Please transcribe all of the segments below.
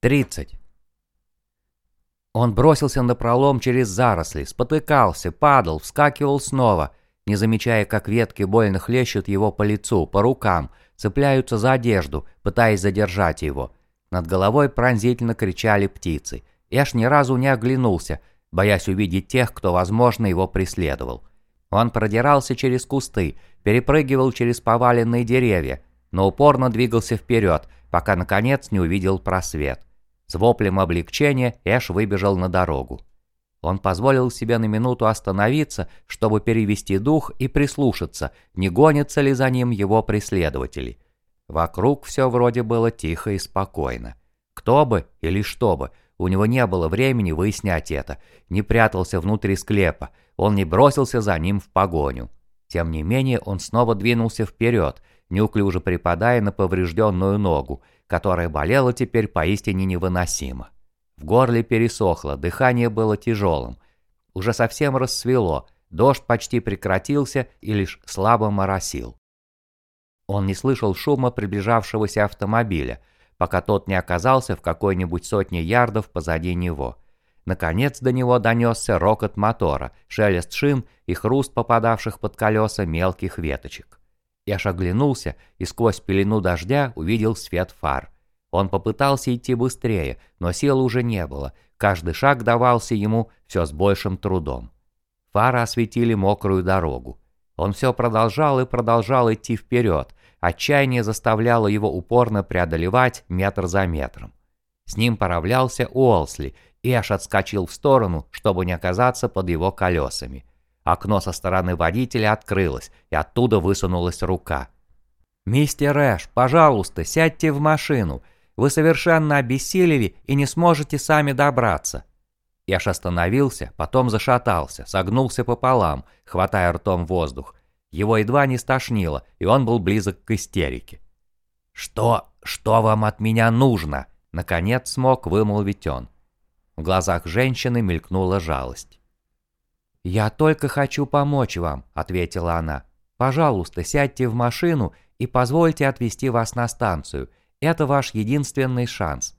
30. Он бросился на пролом через заросли, спотыкался, падал, вскакивал снова, не замечая, как ветки больно хлещут его по лицу, по рукам, цепляются за одежду, пытаясь задержать его. Над головой пронзительно кричали птицы. Эш ни разу не оглянулся, боясь увидеть тех, кто, возможно, его преследовал. Он продирался через кусты, перепрыгивал через поваленные деревья, но упорно двигался вперед, пока, наконец, не увидел просвет. С воплем облегчения Эш выбежал на дорогу. Он позволил себе на минуту остановиться, чтобы перевести дух и прислушаться, не гонятся ли за ним его преследователи. Вокруг все вроде было тихо и спокойно. Кто бы или что бы, у него не было времени выяснять это, не прятался внутри склепа, он не бросился за ним в погоню. Тем не менее, он снова двинулся вперед, неуклюже припадая на поврежденную ногу, которая болела теперь поистине невыносимо. В горле пересохло, дыхание было тяжелым. Уже совсем рассвело, дождь почти прекратился и лишь слабо моросил. Он не слышал шума приближавшегося автомобиля, пока тот не оказался в какой-нибудь сотне ярдов позади него. Наконец до него донесся рокот мотора, шелест шин и хруст попадавших под колеса мелких веточек. Я оглянулся и сквозь пелену дождя увидел свет фар. Он попытался идти быстрее, но сил уже не было, каждый шаг давался ему все с большим трудом. Фары осветили мокрую дорогу. Он все продолжал и продолжал идти вперед, отчаяние заставляло его упорно преодолевать метр за метром. С ним поравлялся Уолсли, и аж отскочил в сторону, чтобы не оказаться под его колесами. Окно со стороны водителя открылось, и оттуда высунулась рука. «Мистер Эш, пожалуйста, сядьте в машину. Вы совершенно обессилели и не сможете сами добраться». Эш остановился, потом зашатался, согнулся пополам, хватая ртом воздух. Его едва не стошнило, и он был близок к истерике. «Что... что вам от меня нужно?» Наконец смог вымолвить он. В глазах женщины мелькнула жалость. «Я только хочу помочь вам», — ответила она. «Пожалуйста, сядьте в машину и позвольте отвезти вас на станцию. Это ваш единственный шанс».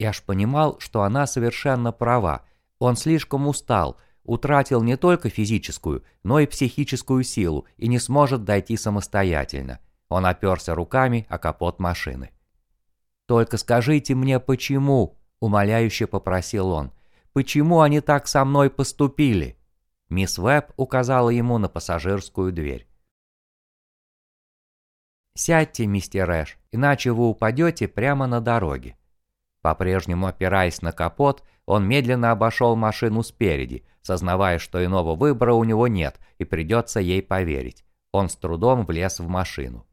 Ж понимал, что она совершенно права. Он слишком устал, утратил не только физическую, но и психическую силу и не сможет дойти самостоятельно. Он оперся руками о капот машины. «Только скажите мне, почему?» – умоляюще попросил он. «Почему они так со мной поступили?» Мисс Веб указала ему на пассажирскую дверь. «Сядьте, мистер Эш, иначе вы упадете прямо на дороге». По-прежнему опираясь на капот, он медленно обошел машину спереди, сознавая, что иного выбора у него нет и придется ей поверить. Он с трудом влез в машину.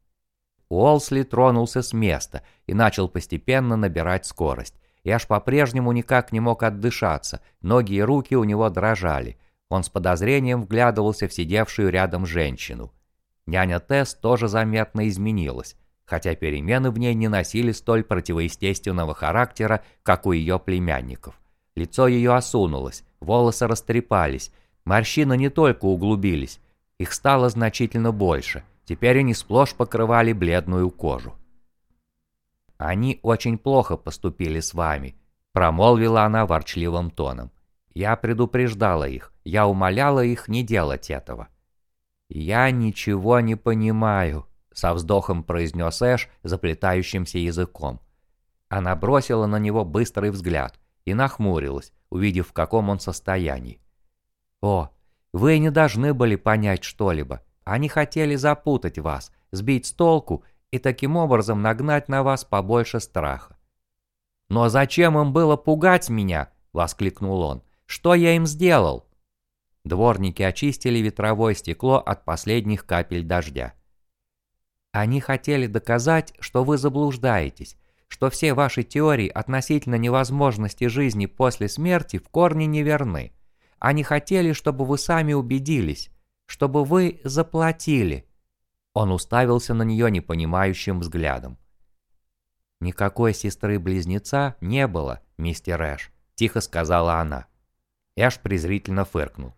Уолсли тронулся с места и начал постепенно набирать скорость. И аж по-прежнему никак не мог отдышаться, ноги и руки у него дрожали – он с подозрением вглядывался в сидевшую рядом женщину. Няня Тесс тоже заметно изменилась, хотя перемены в ней не носили столь противоестественного характера, как у ее племянников. Лицо ее осунулось, волосы растрепались, морщины не только углубились, их стало значительно больше, теперь они сплошь покрывали бледную кожу. «Они очень плохо поступили с вами», — промолвила она ворчливым тоном. Я предупреждала их, я умоляла их не делать этого. «Я ничего не понимаю», — со вздохом произнес Эш заплетающимся языком. Она бросила на него быстрый взгляд и нахмурилась, увидев, в каком он состоянии. «О, вы не должны были понять что-либо. Они хотели запутать вас, сбить с толку и таким образом нагнать на вас побольше страха». «Но зачем им было пугать меня?» — воскликнул он. Что я им сделал?» Дворники очистили ветровое стекло от последних капель дождя. «Они хотели доказать, что вы заблуждаетесь, что все ваши теории относительно невозможности жизни после смерти в корне неверны. Они хотели, чтобы вы сами убедились, чтобы вы заплатили». Он уставился на нее непонимающим взглядом. «Никакой сестры-близнеца не было, мистер Эш», – тихо сказала она. Эш презрительно фыркнул.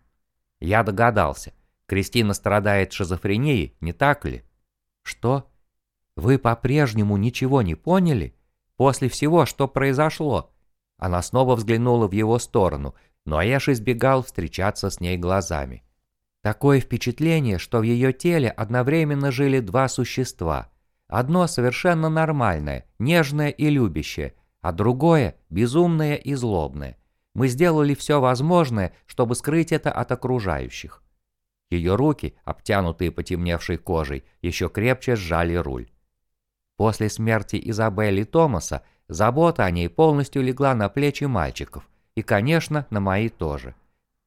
Я догадался. Кристина страдает шизофренией, не так ли? Что? Вы по-прежнему ничего не поняли? После всего, что произошло?» Она снова взглянула в его сторону, но Эш избегал встречаться с ней глазами. Такое впечатление, что в ее теле одновременно жили два существа. Одно совершенно нормальное, нежное и любящее, а другое безумное и злобное. Мы сделали все возможное, чтобы скрыть это от окружающих. Ее руки, обтянутые потемневшей кожей, еще крепче сжали руль. После смерти Изабелли Томаса забота о ней полностью легла на плечи мальчиков, и, конечно, на мои тоже.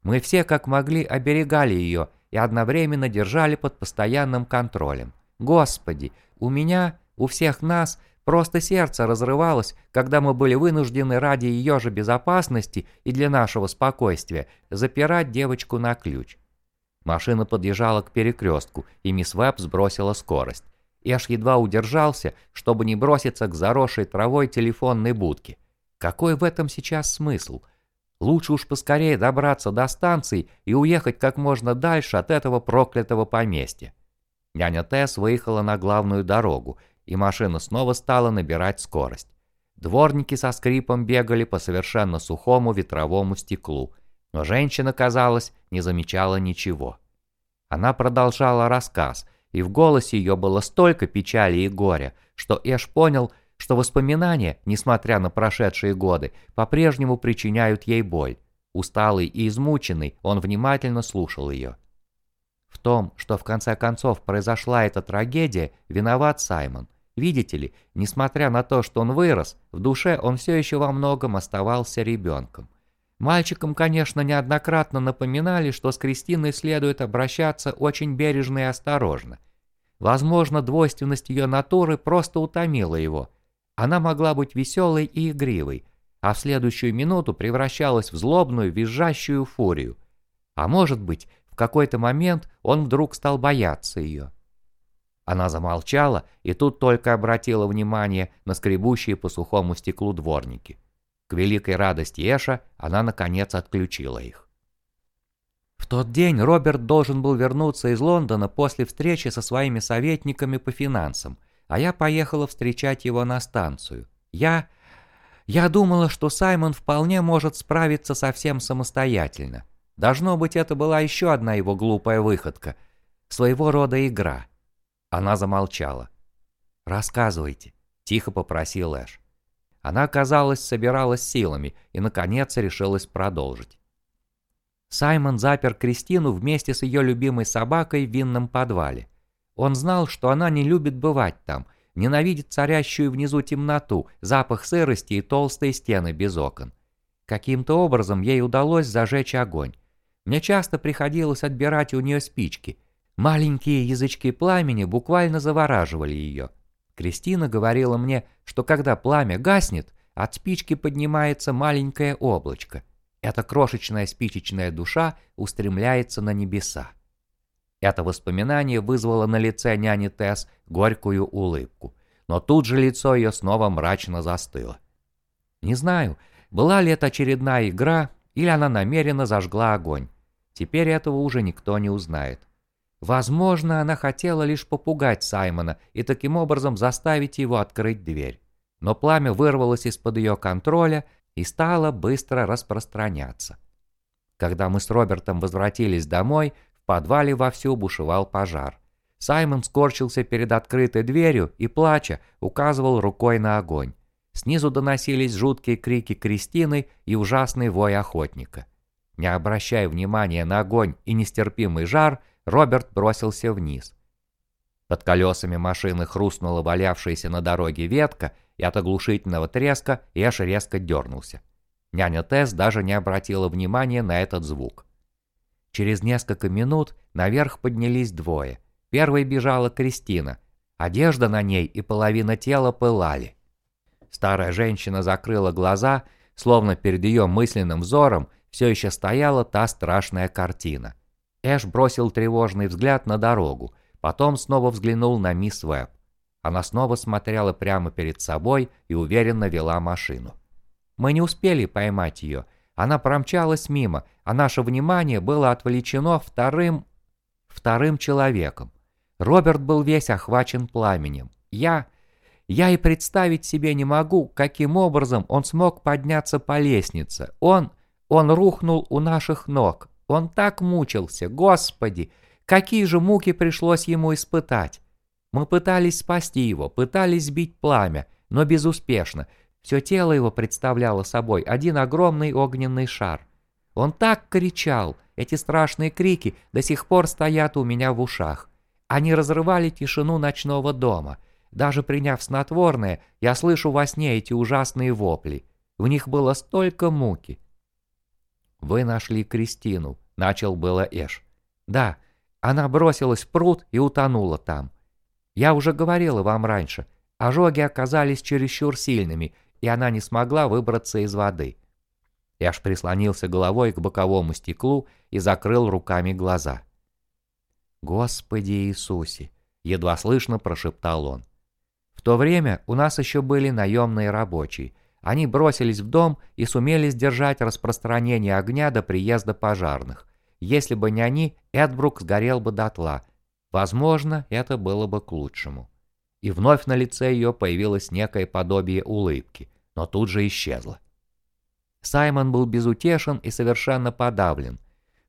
Мы все как могли оберегали ее и одновременно держали под постоянным контролем. Господи, у меня, у всех нас просто сердце разрывалось, когда мы были вынуждены ради ее же безопасности и для нашего спокойствия запирать девочку на ключ. Машина подъезжала к перекрестку, и мисс Веб сбросила скорость. Эш едва удержался, чтобы не броситься к заросшей травой телефонной будке. Какой в этом сейчас смысл? Лучше уж поскорее добраться до станции и уехать как можно дальше от этого проклятого поместья. Няня Тесс выехала на главную дорогу, и машина снова стала набирать скорость. Дворники со скрипом бегали по совершенно сухому ветровому стеклу – но женщина, казалось, не замечала ничего. Она продолжала рассказ, и в голосе ее было столько печали и горя, что Эш понял, что воспоминания, несмотря на прошедшие годы, по-прежнему причиняют ей боль. Усталый и измученный, он внимательно слушал ее. В том, что в конце концов произошла эта трагедия, виноват Саймон. Видите ли, несмотря на то, что он вырос, в душе он все еще во многом оставался ребенком. Мальчикам, конечно, неоднократно напоминали, что с Кристиной следует обращаться очень бережно и осторожно. Возможно, двойственность ее натуры просто утомила его. Она могла быть веселой и игривой, а в следующую минуту превращалась в злобную, визжащую фурию. А может быть, в какой-то момент он вдруг стал бояться ее. Она замолчала и тут только обратила внимание на скребущие по сухому стеклу дворники. К великой радости Эша она наконец отключила их. В тот день Роберт должен был вернуться из Лондона после встречи со своими советниками по финансам, а я поехала встречать его на станцию. Я... Я думала, что Саймон вполне может справиться совсем самостоятельно. Должно быть, это была еще одна его глупая выходка. Своего рода игра. Она замолчала. «Рассказывайте», — тихо попросил Эш. Она, казалось, собиралась силами и, наконец, решилась продолжить. Саймон запер Кристину вместе с ее любимой собакой в винном подвале. Он знал, что она не любит бывать там, ненавидит царящую внизу темноту, запах сырости и толстые стены без окон. Каким-то образом ей удалось зажечь огонь. Мне часто приходилось отбирать у нее спички. Маленькие язычки пламени буквально завораживали ее. Кристина говорила мне, что когда пламя гаснет, от спички поднимается маленькое облачко. Эта крошечная спичечная душа устремляется на небеса. Это воспоминание вызвало на лице няни Тесс горькую улыбку, но тут же лицо ее снова мрачно застыло. Не знаю, была ли это очередная игра, или она намеренно зажгла огонь. Теперь этого уже никто не узнает. Возможно, она хотела лишь попугать Саймона и таким образом заставить его открыть дверь. Но пламя вырвалось из-под ее контроля и стало быстро распространяться. Когда мы с Робертом возвратились домой, в подвале вовсю бушевал пожар. Саймон скорчился перед открытой дверью и, плача, указывал рукой на огонь. Снизу доносились жуткие крики Кристины и ужасный вой охотника. Не обращая внимания на огонь и нестерпимый жар, Роберт бросился вниз. Под колесами машины хрустнула валявшаяся на дороге ветка, и от оглушительного треска Эш резко дернулся. Няня Тесс даже не обратила внимания на этот звук. Через несколько минут наверх поднялись двое. Первой бежала Кристина. Одежда на ней и половина тела пылали. Старая женщина закрыла глаза, словно перед ее мысленным взором все еще стояла та страшная картина – Эш бросил тревожный взгляд на дорогу, потом снова взглянул на мисс Веб. Она снова смотрела прямо перед собой и уверенно вела машину. Мы не успели поймать ее. Она промчалась мимо, а наше внимание было отвлечено вторым... вторым человеком. Роберт был весь охвачен пламенем. Я... Я и представить себе не могу, каким образом он смог подняться по лестнице. Он... он рухнул у наших ног. Он так мучился, Господи! Какие же муки пришлось ему испытать? Мы пытались спасти его, пытались сбить пламя, но безуспешно. Все тело его представляло собой один огромный огненный шар. Он так кричал, эти страшные крики до сих пор стоят у меня в ушах. Они разрывали тишину ночного дома. Даже приняв снотворное, я слышу во сне эти ужасные вопли. В них было столько муки. «Вы нашли Кристину», — начал было Эш. «Да, она бросилась в пруд и утонула там. Я уже говорила вам раньше, ожоги оказались чересчур сильными, и она не смогла выбраться из воды». Эш прислонился головой к боковому стеклу и закрыл руками глаза. «Господи Иисусе!» — едва слышно прошептал он. В то время у нас еще были наемные рабочие. Они бросились в дом и сумели сдержать распространение огня до приезда пожарных. Если бы не они, Эдбрук сгорел бы дотла. Возможно, это было бы к лучшему. И вновь на лице ее появилось некое подобие улыбки, но тут же исчезло. Саймон был безутешен и совершенно подавлен.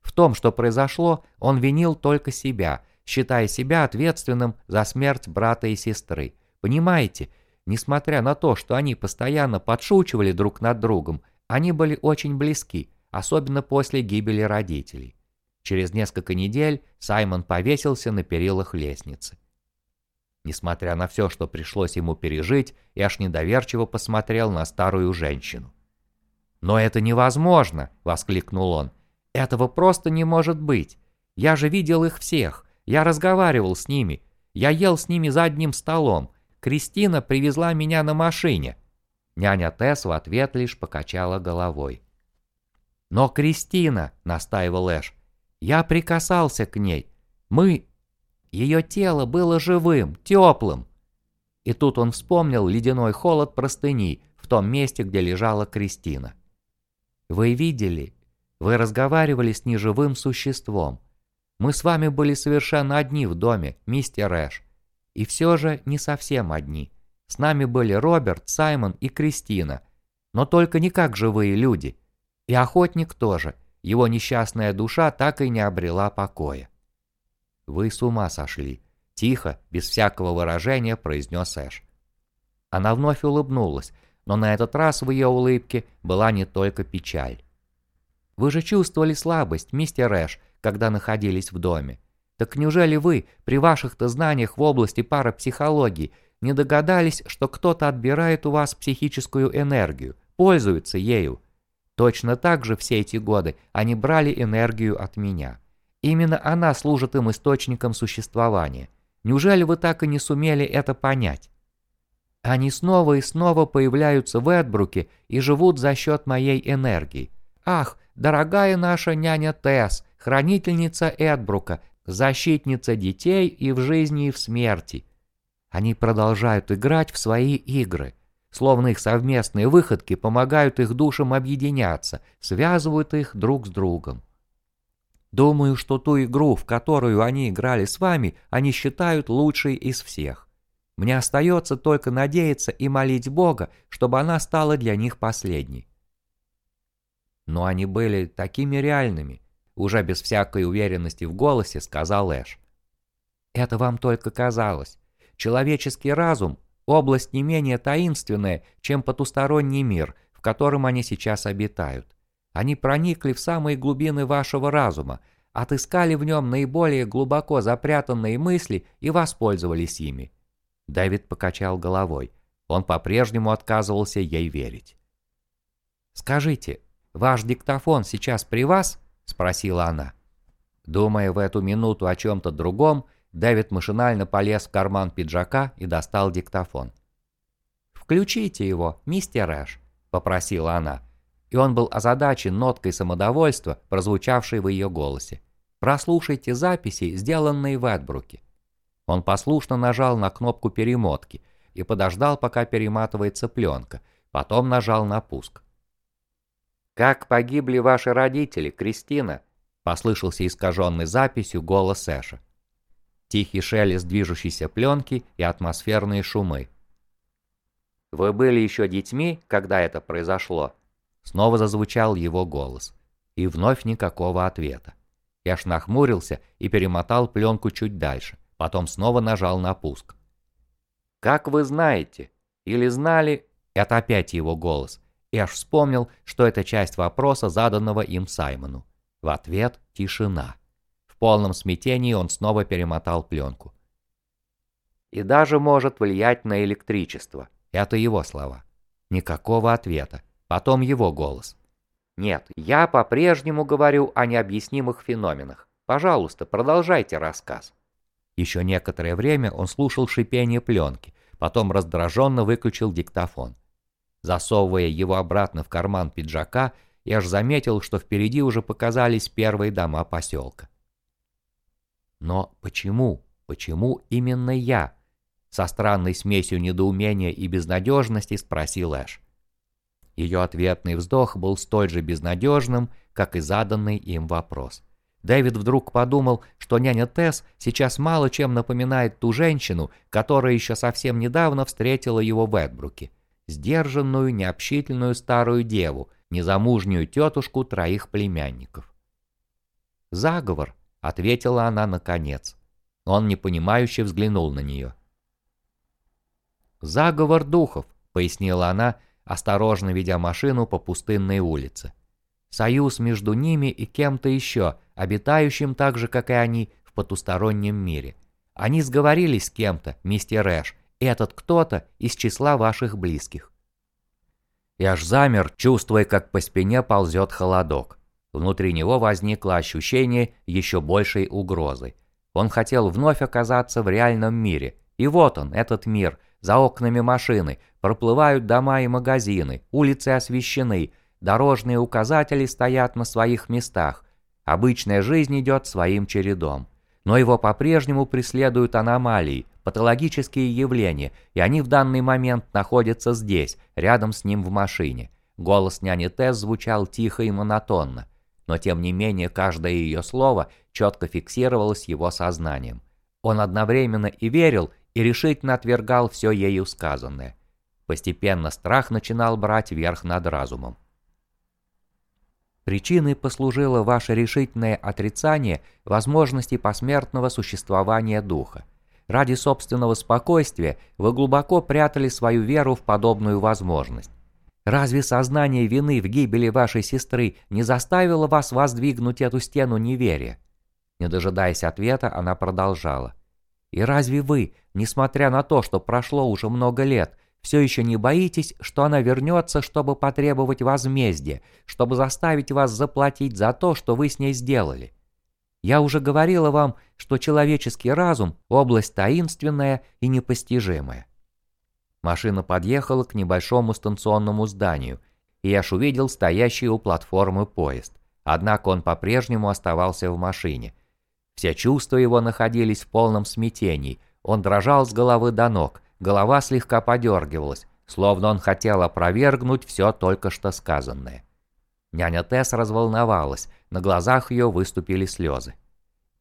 В том, что произошло, он винил только себя, считая себя ответственным за смерть брата и сестры. Понимаете, несмотря на то, что они постоянно подшучивали друг над другом, они были очень близки, особенно после гибели родителей. Через несколько недель Саймон повесился на перилах лестницы. Несмотря на все, что пришлось ему пережить, Эш недоверчиво посмотрел на старую женщину. «Но это невозможно!» — воскликнул он. Этого просто не может быть. Я же видел их всех. Я разговаривал с ними. Я ел с ними за одним столом. Кристина привезла меня на машине. Няня Тесс в ответ лишь покачала головой. «Но Кристина», — настаивал Эш, — «я прикасался к ней. Мы... Ее тело было живым, теплым». И тут он вспомнил ледяной холод простыни в том месте, где лежала Кристина. «Вы видели, вы разговаривали с неживым существом. Мы с вами были совершенно одни в доме, мистер Эш. И все же не совсем одни. С нами были Роберт, Саймон и Кристина. Но только не как живые люди. И охотник тоже. Его несчастная душа так и не обрела покоя. «Вы с ума сошли», — тихо, без всякого выражения произнес Эш. Она вновь улыбнулась, но на этот раз в ее улыбке была не только печаль. Вы же чувствовали слабость, мистер Эш, когда находились в доме. Так неужели вы, при ваших-то знаниях в области парапсихологии, не догадались, что кто-то отбирает у вас психическую энергию, пользуется ею? Точно так же все эти годы они брали энергию от меня. Именно она служит им источником существования. Неужели вы так и не сумели это понять? Они снова и снова появляются в Эдбруке и живут за счет моей энергии. Ах, дорогая наша няня Тесс, хранительница Эдбрука, защитница детей и в жизни, и в смерти. Они продолжают играть в свои игры, словно их совместные выходки помогают их душам объединяться, связывают их друг с другом. Думаю, что ту игру, в которую они играли с вами, они считают лучшей из всех. Мне остается только надеяться и молить Бога, чтобы она стала для них последней но они были такими реальными, уже без всякой уверенности в голосе сказал Эш. Это вам только казалось. Человеческий разум – область не менее таинственная, чем потусторонний мир, в котором они сейчас обитают. Они проникли в самые глубины вашего разума, отыскали в нем наиболее глубоко запрятанные мысли и воспользовались ими. Дэвид покачал головой. Он по-прежнему отказывался ей верить. «Скажите, «Ваш диктофон сейчас при вас?» – спросила она. Думая в эту минуту о чем-то другом, Дэвид машинально полез в карман пиджака и достал диктофон. «Включите его, мистер Эш», – попросила она. И он был озадачен ноткой самодовольства, прозвучавшей в ее голосе. «Прослушайте записи, сделанные в Эдбруке». Он послушно нажал на кнопку перемотки и подождал, пока перематывается пленка, потом нажал на пуск. «Как погибли ваши родители, Кристина?» — послышался искаженный записью голос Эша. Тихий шелест движущейся пленки и атмосферные шумы. Вы были еще детьми, когда это произошло?» Снова зазвучал его голос. И вновь никакого ответа. Я ж нахмурился и перемотал пленку чуть дальше. Потом снова нажал на пуск. «Как вы знаете? Или знали?» Это опять его голос. И аж вспомнил, что это часть вопроса, заданного им Саймону. В ответ тишина. В полном смятении он снова перемотал пленку. «И даже может влиять на электричество». Это его слова. Никакого ответа. Потом его голос. «Нет, я по-прежнему говорю о необъяснимых феноменах. Пожалуйста, продолжайте рассказ». Еще некоторое время он слушал шипение пленки, потом раздраженно выключил диктофон. Засовывая его обратно в карман пиджака, я аж заметил, что впереди уже показались первые дома поселка. Но почему, почему именно я? Со странной смесью недоумения и безнадежности спросил Эш. Ее ответный вздох был столь же безнадежным, как и заданный им вопрос. Дэвид вдруг подумал, что няня Тесс сейчас мало чем напоминает ту женщину, которая еще совсем недавно встретила его в Эдбруке. Сдержанную, необщительную старую деву, незамужнюю тетушку троих племянников. «Заговор», — ответила она наконец. Он непонимающе взглянул на нее. «Заговор духов», — пояснила она, осторожно ведя машину по пустынной улице. «Союз между ними и кем-то еще, обитающим так же, как и они, в потустороннем мире. Они сговорились с кем-то, мистер Эш, этот кто-то из числа ваших близких». Я аж замер, чувствуя, как по спине ползет холодок. Внутри него возникло ощущение еще большей угрозы. Он хотел вновь оказаться в реальном мире. И вот он, этот мир, за окнами машины, проплывают дома и магазины, улицы освещены, дорожные указатели стоят на своих местах. Обычная жизнь идет своим чередом. Но его по-прежнему преследуют аномалии, патологические явления, и они в данный момент находятся здесь, рядом с ним в машине. Голос няни Тесс звучал тихо и монотонно, но тем не менее каждое ее слово четко фиксировалось его сознанием. Он одновременно и верил, и решительно отвергал все ею сказанное. Постепенно страх начинал брать верх над разумом. Причиной послужило ваше решительное отрицание возможности посмертного существования духа. Ради собственного спокойствия вы глубоко прятали свою веру в подобную возможность. Разве сознание вины в гибели вашей сестры не заставило вас воздвигнуть эту стену неверия? Не дожидаясь ответа, она продолжала. И разве вы, несмотря на то, что прошло уже много лет, все еще не боитесь, что она вернется, чтобы потребовать возмездия, чтобы заставить вас заплатить за то, что вы с ней сделали? Я уже говорила вам, что человеческий разум – область таинственная и непостижимая. Машина подъехала к небольшому станционному зданию, и я увидел стоящий у платформы поезд. Однако он по-прежнему оставался в машине. Все чувства его находились в полном смятении, он дрожал с головы до ног, голова слегка подергивалась, словно он хотел опровергнуть все только что сказанное. Няня Тесс разволновалась, на глазах ее выступили слезы.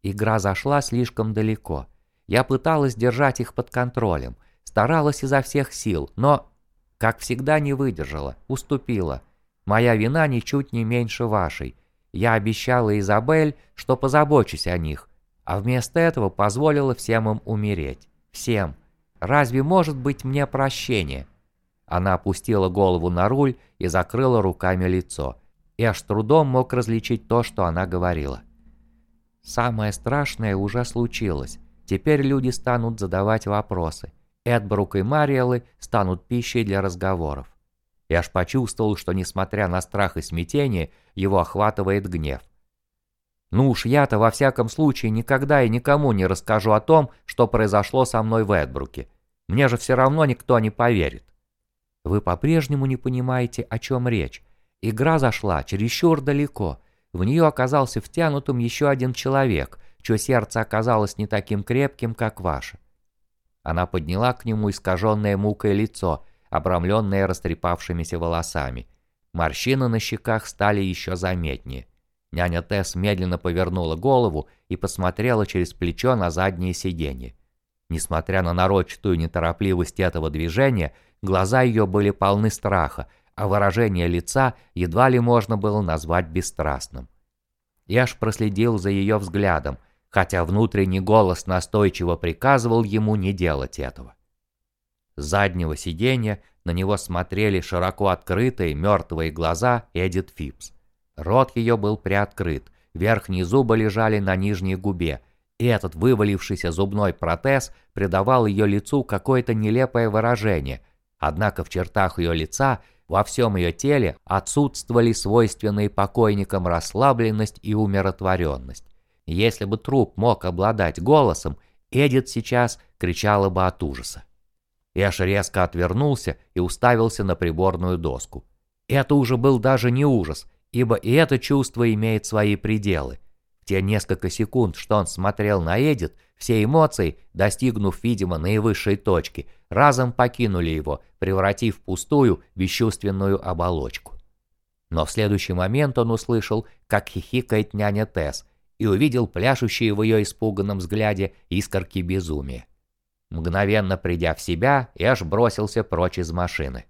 Игра зашла слишком далеко. Я пыталась держать их под контролем, старалась изо всех сил, но, как всегда, не выдержала, уступила. Моя вина ничуть не меньше вашей. Я обещала Изабель, что позабочусь о них, а вместо этого позволила всем им умереть. Всем. Разве может быть мне прощение? Она опустила голову на руль и закрыла руками лицо. И аж трудом мог различить то, что она говорила. Самое страшное уже случилось. Теперь люди станут задавать вопросы. Эдбрук и Мариэлы станут пищей для разговоров. Я аж почувствовал, что несмотря на страх и смятение, его охватывает гнев. Ну уж я-то во всяком случае никогда и никому не расскажу о том, что произошло со мной в Эдбруке. Мне же все равно никто не поверит. Вы по-прежнему не понимаете, о чем речь. Игра зашла чересчур далеко. В нее оказался втянутым еще один человек, чье сердце оказалось не таким крепким, как ваше. Она подняла к нему искаженное мукой лицо, обрамленное растрепавшимися волосами. Морщины на щеках стали еще заметнее. Няня Тесс медленно повернула голову и посмотрела через плечо на заднее сиденье. Несмотря на нарочатую неторопливость этого движения, глаза ее были полны страха, а выражение лица едва ли можно было назвать бесстрастным. Эш проследил за ее взглядом, хотя внутренний голос настойчиво приказывал ему не делать этого. С заднего сиденья на него смотрели широко открытые мертвые глаза Эдит Фипс. Рот ее был приоткрыт, верхние зубы лежали на нижней губе, и этот вывалившийся зубной протез придавал ее лицу какое-то нелепое выражение, однако в чертах ее лица во всем ее теле отсутствовали свойственные покойникам расслабленность и умиротворенность. Если бы труп мог обладать голосом, Эдит сейчас кричала бы от ужаса. Эш резко отвернулся и уставился на приборную доску. Это уже был даже не ужас, ибо и это чувство имеет свои пределы. В те несколько секунд, что он смотрел на Эдит, все эмоции, достигнув, видимо, наивысшей точки, разом покинули его, превратив в пустую, бесчувственную оболочку. Но в следующий момент он услышал, как хихикает няня Тесс, и увидел пляшущие в ее испуганном взгляде искорки безумия. Мгновенно придя в себя, Эш бросился прочь из машины.